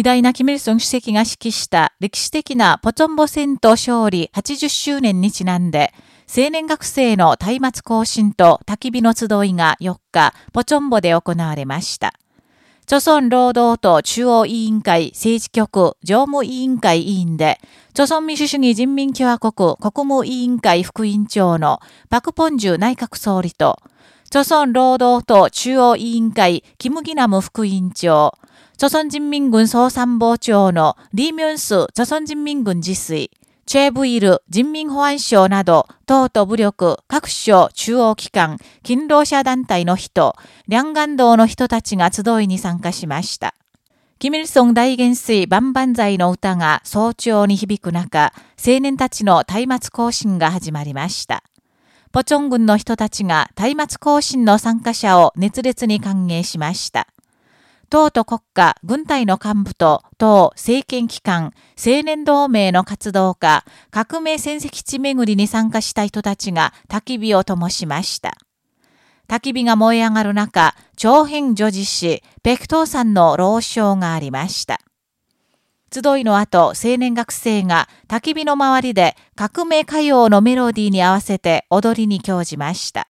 偉大なキム・イルソン主席が指揮した歴史的なポチョンボ戦闘勝利80周年にちなんで、青年学生の松明行進と焚き火の集いが4日、ポチョンボで行われました。朝鮮労働党中央委員会政治局常務委員会委員で、朝鮮民主主義人民共和国国務委員会副委員長のパク・ポンジュ内閣総理と、朝鮮労働党中央委員会キム・ギナム副委員長、朝鮮人民軍総参謀長のリー・ミョンス朝鮮人民軍自炊、チェーブイル人民保安省など、党と武力、各省中央機関、勤労者団体の人、両岸道の人たちが集いに参加しました。キミルソン大元帥万々歳の歌が早朝に響く中、青年たちの松明行進が始まりました。ポチョン軍の人たちが松明行進の参加者を熱烈に歓迎しました。党と国家、軍隊の幹部と党、政権機関、青年同盟の活動家、革命戦績地巡りに参加した人たちが焚き火を灯しました。焚き火が燃え上がる中、長編女児師、ペクトーさんの老唱がありました。集いの後、青年学生が焚き火の周りで革命歌謡のメロディーに合わせて踊りに興じました。